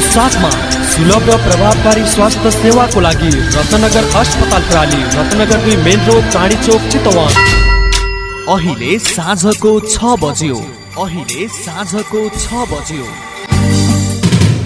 साथमा सुलभ र प्रभावकारी स्वास्थ्य सेवाको लागि रत्नगर अस्पताल प्राली रत्नगर दुई मेन रोड चाँडी चोक चितवन। अहिले साँझको छ बज्यो। अहिले साँझको छ बज्यो।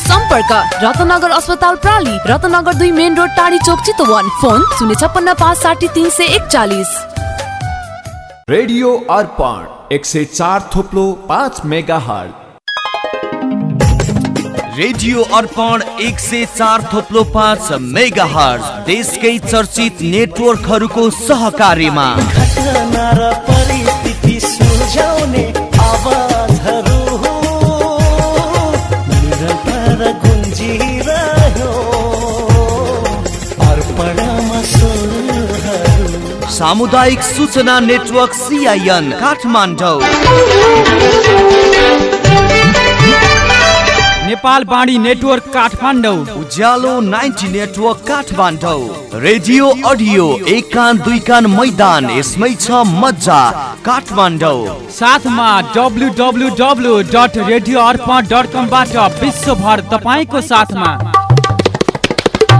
सम्पर्क रत्नगर अस्पताल प्राली रत्नगर दुई मेन रोड टाढी चोक चितवन। फोन शून्य छप्पन्न पाँच साठी तिन सय एकचालिस। रेडियो अर्पण एक सय चार थोप्लो पाँच मेगा हल रेडियो अर्पण एक सय चार थोप्लो पाँच मेगा हर्ज देशकै चर्चित नेटवर्कहरूको सहकार्यमा। घटना र परिस्थिति सुल्झाउने आवाजहरू। सामुदायिक सूचना network CIN Kathmandu. Nepal Bani network Kathmandu. Ujyaalo ninety network Kathmandu. Radio audio एक कान दुई कान मैदान यसमै छ मजा काठमाडौँ। साथमा W W W dot radio Arpan dot कमबाट विश्वभर तपाईँको साथमा।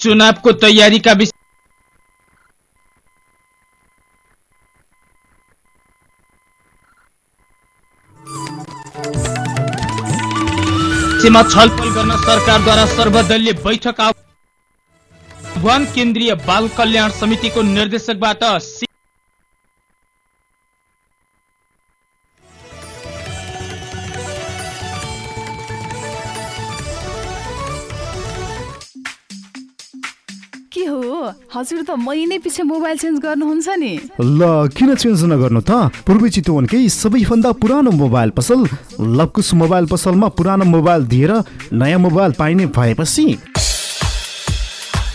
चुनावको तयारीका विषय छलफल गर्न सरकारद्वारा सर्वदलीय बैठक आह्वान केन्द्रीय बाल कल्याण समितिको निर्देशकबाट हजुर त महिनै पछि मोबाइल चेन्ज गर्नुहुन्छ नि। ल किन चेन्ज नगर्नु त? पूर्वी चितवनकै सबैभन्दा पुरानो मोबाइल पसल लकुस मोबाइल पसलमा पुरानो मोबाइल दिएर नयाँ मोबाइल पाइने भएपछि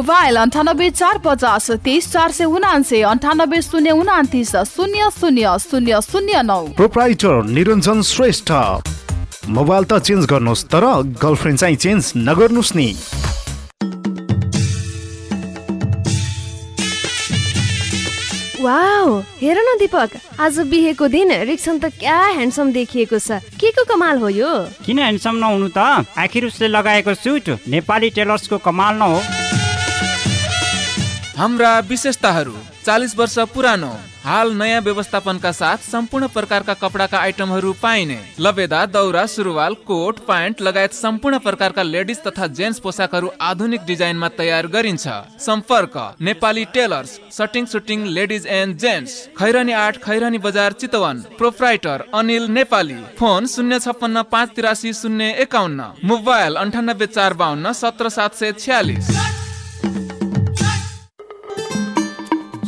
मोबाइल अन्ठानब्बे चार पचास तेइस चार सय उनान्से अन्ठानब्बे शून्य उनातिस शून्य शून्य शून्य शून्य नौ प्रोप्राइटर निरञ्जन श्रेष्ठ मोबाइल त चेन्ज गर्नुहोस् तर गर्लफ्रेन्ड चाहिँ चेन्ज नगर्नुहोस् नि वाउ हेर न दिपक आज बिहेको दिन रिक्सन त क्या ह्यान्डसम देखिएको छ? के को कमाल हो यो? किन ह्यान्डसम नहुनु त? आखिर उसले लगाएको सुट नेपाली टेलर्सको कमाल न हो। हाम्रा विशेषताहरू चालिस वर्ष पुरानो हाल नयाँ व्यवस्थापनका साथ सम्पूर्ण प्रकारका कपडाका आइटमहरू पाइने लबेदा दौरा सुरुवाल कोट प्यान्ट लगायत सम्पूर्ण प्रकारका लेडिज तथा जेन्ट्स पोसाकहरू आधुनिक डिजाइनमा तयार गरिन्छ। सम्पर्क Nepali tailors shirting suiting ladies and gents Khairahani आठ खैरानी बजार चितवन प्रोप्राइटर अनिल नेपाली फोन शून्य छप्पन्न पाँच तिरासी शून्य एकाउन्न मोबाइल अन्ठानब्बे चार बाहन्न सत्र सात सय छ्यालिस।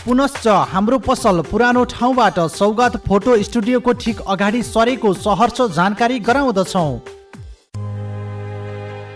पुनश्च हाम्रो पसल पुरानो ठाउँबाट सौगात फोटो स्टुडियोको ठिक अगाडि सरेको सहरर्ष जानकारी गराउँदछौँ।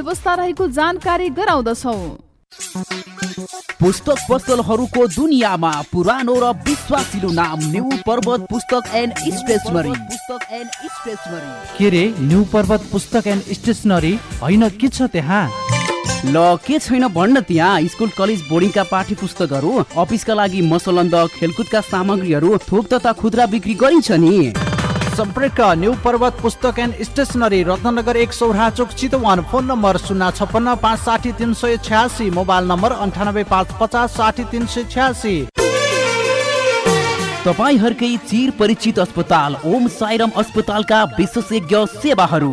व्यवस्था रहेको जानकारी गराउँदछौ। पुस्तक पसलहरूको दुनियाँमा पुरानो र विश्वासिलो नाम न्यू पर्वत पुस्तक एन्ड स्टेसनरी। पुस्तक एन्ड स्टेसनरी। के रे न्यू पर्वत पुस्तक एन्ड स्टेसनरी? होइन के छ त्यहाँ? ल के छैन भन्न त्यहाँ? स्कुल कलेज बोर्डिङका पाठ्य पुस्तकहरू अफिसका लागि मसलन्द खेलकुदका सामग्रीहरू थोक तथा खुद्रा बिक्री गरिन्छ नि। सम्पर्क न्यू पर्वत पुस्तक एन्ड स्टेसनरी रत्नगर एक सौरा चोक चितवन फोन नम्बर शून्य छप्पन्न पाँच साठी तिन सय छ्यासी मोबाइल नम्बर अन्ठानब्बे पाँच पचास साठी तिन सय छ्यासी। तपाईँहरूकै चिर परिचित अस्पताल ओम साइरम अस्पतालका विशेषज्ञ सेवाहरू।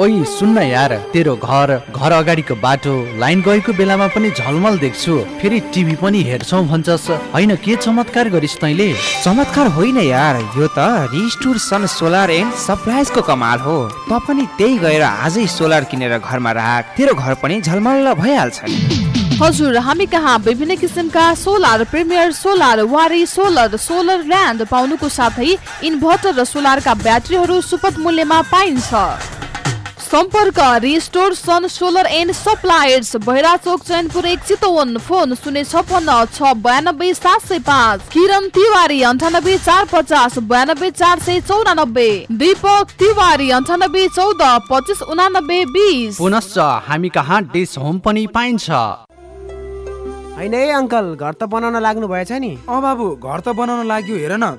ओइ सुन्न यार तेरो घर घर अगाडिको बाटो लाइन गएको बेलामा पनि झलमल देख्छु। फेरि टिभी पनि हेर्छौ भन्छस्। होइन के चमत्कार गरिस् तैँले? चमत्कार होइन यार यो त रिस्टुर सन सोलर एन्ड सप्लाइजको कमाल हो। त पनि त्यही गएर आजै सोलर किनेर घरमा राख तेरो घर पनि झलमल्ल भइहाल्छ नि। हजुर हामी कहाँ? विभिन्न किसिमका solar premier solar Waaree solar solar land पाउनुको साथै इन्भर्टर र सोलरका ब्याट्रीहरू सुपथ मूल्यमा पाइन्छ। सम्पर्क restore sun solar and suppliers बहिरा चोक चैनपुर एक चितवन फोन शून्य छपन्न छ बयानब्बे सात सय पाँच। किरण तिवारी अन्ठानब्बे चार पचास बयानब्बे चार सय चौरानब्बे। दीपक तिवारी अन्ठानब्बे चौध पच्चिस उनानब्बे बिस। पुनश्च हामी कहाँ डिस होम पनि पाइन्छ। होइन है अङ्कल घर त बनाउन लाग्नु भएछ नि। अँ बाबु घर त बनाउन लाग्यो हेर न।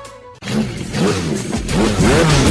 Yeah.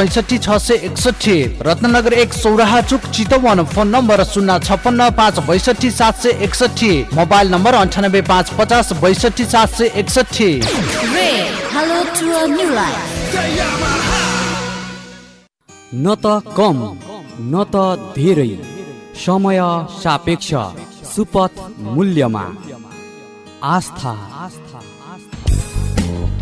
छैसठी छ सय एकसठी रत्नगर एक सौराहा चुक चितवन फोन नम्बर शून्य छपन्न पाँच बैसठी सात सय एकसठी मोबाइल नम्बर अन्ठानब्बे पाँच पचास बैसठी सात सय एकसठी। Ray hello to a new life न त कम न त धेरै समय सापेक्ष सुपथ मूल्यमा। आस्था।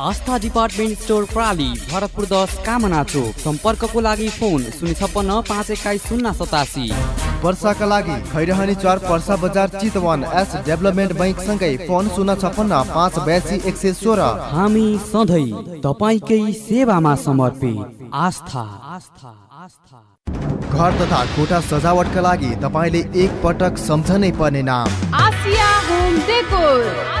आस्था डिपार्टमेन्ट स्टोर प्राली भरतपुर दस कामना चोक। सम्पर्कको लागि फोन शून्य छप्पन्न पाँच एक्काइस शून्य सतासी। वर्षाका लागि खैरहनी चार पर्सा बजार चितवन एस डेभलपमेन्ट बैंक सँगै फोन शून्य छप्पन्न पाँच बयासी एक सय सोह्र। हामी सधैँ तपाईँकै सेवामा समर्पित। आस्था। घर तथा कोठा सजावटका लागि तपाईँले एक पटक सम्झनै पर्ने नाम। Asia home decor.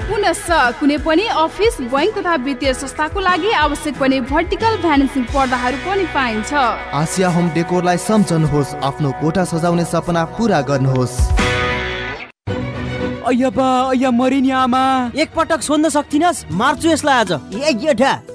पुनः कुनै पनि अफिस बैङ्क तथा वित्तीय संस्थाको लागि आवश्यक पर्ने भर्टिकल भ्यानेसिङ पर्दाहरू पनि पाइन्छ। आसिया होम डेकोरलाई सम्झनुहोस् आफ्नो कोठा सजाउने सपना पुरा गर्नुहोस्। बा एक पटक सोध्न सक्थिन मार्छु यसलाई आज।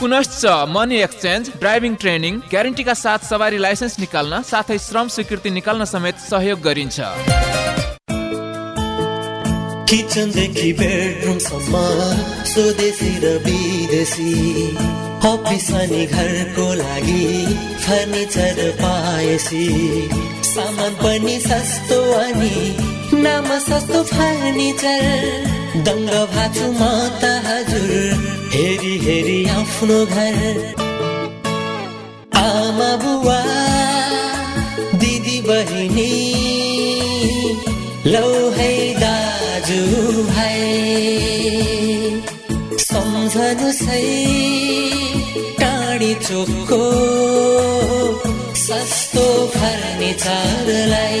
पुनश्च मनी एक्सचेन्ज ड्राइभिङ ट्रेनिङ ग्यारेन्टीका साथ सवारी लाइसेन्स निकाल्न साथै श्रम स्वीकृति निकाल्न समेत सहयोग गरिन्छ। किचनदेखि बेडरुमसम्म स्वदेशी र विदेशी। अफिस अनि घरको लागि फर्निचर पाएसी। सामान पनि सस्तो अनि नाम सस्तो फर्निचर दङ्ग भाछु म त हजुर हेरी हेरी आफ्नो घर। आमा बुवा दिदी बहिनी लौ है दाजु भाइ। सम्झनु सही टाढी चोकको सस्तो फर्निचरलाई।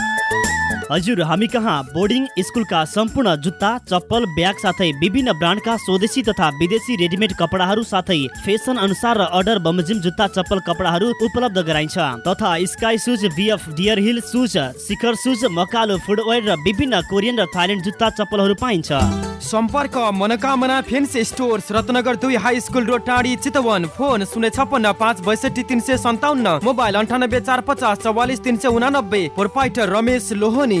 हजुर हामी कहाँ? बोर्डिङ स्कुलका सम्पूर्ण जुत्ता चप्पल ब्याग साथै विभिन्न ब्रान्डका स्वदेशी तथा विदेशी रेडिमेड कपडाहरू साथै फेसन अनुसार र अर्डर बमोजिम जुत्ता चप्पल कपडाहरू उपलब्ध गराइन्छ। तथा sky shoes BF deer hill shoes Shikhar shoes Makalu footwear र विभिन्न कोरियन र थाइल्यान्ड जुत्ता चप्पलहरू पाइन्छ। सम्पर्क मनोकामना फेन्सी स्टोर्स रत्नगर दुई हाई स्कुल रोड टाढी चितवन फोन शून्य छप्पन्न पाँच बैसठी तिन सय सन्ताउन्न मोबाइल अन्ठानब्बे चार पचास चौवालिस तिन सय उनानब्बे प्रोपाइटर रमेश लोहनी।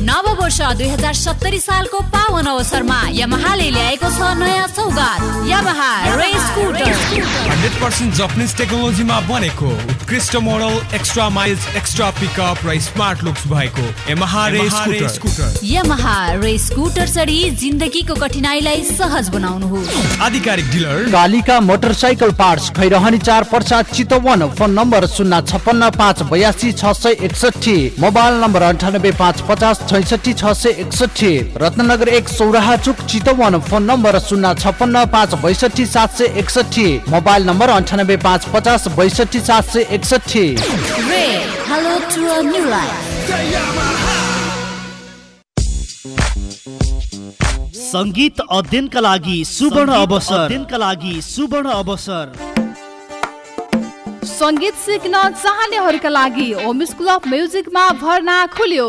नव वर्ष दुई हजार सत्तरी सालको पावन अवसरमा यमहाले ल्याएको छ नयाँ सौगात। Yamaha race scooter. Hundred percent Japanese टेक्नोलोजीमा बनेको उत्कृष्ट model extra miles extra pickup र स्मार्ट लुक्स भएको रे स्कुटर चढी जिन्दगीको कठिनाइलाई सहज बनाउनुहोस् आधिकारिक dealer Kalika motorcycle parts Khairahani चार पर्सा चितवन फोन नम्बर शून्य छप्पन्न पाँच बयासी छ सय एकसठी मोबाइल नम्बर अन्ठानब्बे पाँच पचास छैसठी छ सय एकसठी रत्नगर एक सौराहा चुक चितवन फोन नम्बर शून्य छप्पन्न पाँच बैसठी सात सय एकसठी मोबाइल नम्बर अन्ठानब्बे पाँच पचास बैसठी सात सय एकसठी hello to a new life सङ्गीत अध्ययनका लागि सुवर्ण अवसर। अध्ययनका लागि सुवर्ण अवसर। सङ्गीत सिक्न चाहनेहरूका लागि होम स्कुल अफ म्युजिकमा भर्ना खुल्यो।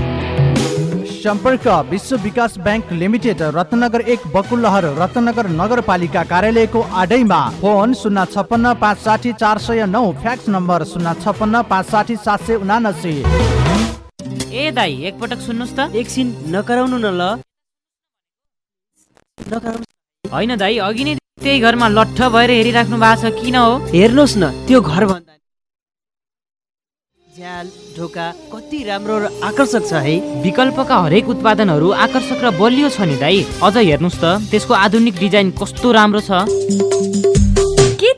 सम्पर्क विश्व विकास ब्याङ्क लिमिटेड रत्नगर एक बकुलहर रत्नगर नगरपालिका कार्यालयको आडैमा। फोन शून्य छप्पन्न पाँच साठी चार सय नौ फ्याक्स नम्बर शून्य छप्पन्न पाँच साठी सात सय उनासी। ए दाई एकपटक सुन्नुहोस् त। एकछिन नकराउनु न ल। होइन दाई अघि नै त्यही घरमा लट्ठ भएर हेरिराख्नु भएको छ किन हो? हेर्नुहोस् न त्यो घर भन्दा झ्याल ढोका कति राम्रो र आकर्षक छ है। विकल्पका हरेक उत्पादनहरू आकर्षक र बलियो छ नि दाई। अझ हेर्नुहोस् त त्यसको आधुनिक डिजाइन कस्तो राम्रो छ।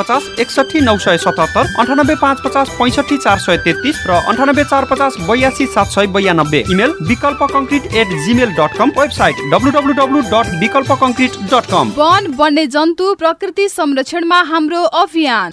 पचास एकसठी नौ सय सतहत्तर अन्ठानब्बे पाँच पचास पैँसठी चार सय तेत्तिस र अन्ठानब्बे चार पचास बयासी सात सय बयानब्बे। Email Vikalpa concrete at Gmail dot com website W W W dot Vikalpa concrete dot com वन वन्य जन्तु प्रकृति संरक्षणमा हाम्रो अभियान।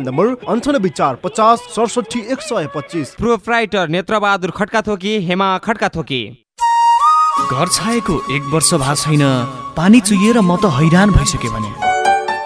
नम्बर अन्ठानब्बे चार पचास सडसठी एक सय पच्चिस। प्रोप्राइटर नेत्रबहादुर खड्का थोकी हेमा खड्का थोकी घर छाएको एक वर्ष भएको छैन पानी चुहिएर म त हैरान भइसकेँ भने।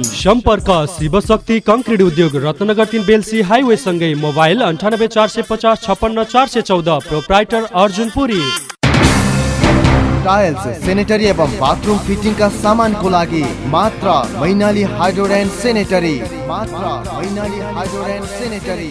सम्झ्यौँ सम्पर्क शिवशक्ति कङ्क्रिट उद्योग रत्नगर तिन बेलसी हाइवे सँगै मोबाइल अन्ठानब्बे चार सय पचास छप्पन्न चार सय चौध proprietor Arjun Puri. Tiles sanitary एवं बाथरुम फिटिङका सामानको लागि मात्र मैनाली हाइड्रोड सेनेटरी मैनाली हाइड्रोड सेनेटरी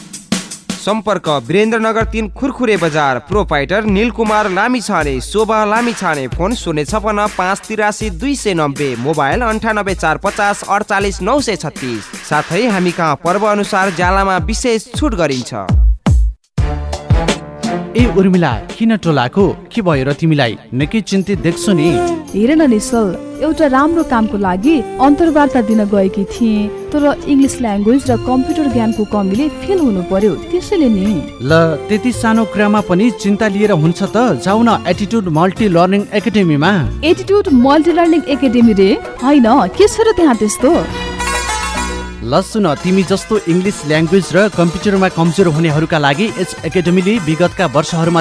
सम्पर्क वीरेन्द्रनगर तिन खुरखुरे बजार। प्रोपाइटर निलकुमार लामी छाने शोभा लामी छाने फोन शून्य छपन्न पाँच तिरासी दुई सय नब्बे मोबाइल अन्ठानब्बे चार पचास अडचालिस नौ सय छत्तिस। साथै हामी कहाँ पर्व अनुसार जालामा विशेष छुट गरिन्छ। ए उर्मिला किन टोलाको? के भयो र तिमीलाई? निकै चिन्तित देख्छु नि। हेर न निश्चल एउटा राम्रो कामको लागि अन्तर्वार्ता दिन गएकी थिएँ तर इङ्ग्लिस ल्याङ्ग्वेज र कम्प्युटर ज्ञानको कमीले फेल हुनु पर्यो त्यसैले नि। ल त्यति सानो कुरामा पनि चिन्ता लिएर हुन्छ त जाउ न एटिट्युड मल्टी लर्निङ एकाडेमीमा एटिट्युड मल्टी लर्निङ एकाडेमी रे? होइन के छ र त्यहाँ त्यस्तो? ल सुन तिमी जस्तो इङ्ग्लिस ल्याङ्ग्वेज र कम्प्युटरमा कमजोर हुनेहरूका लागि यस एकाडेमीले विगतका वर्षहरूमा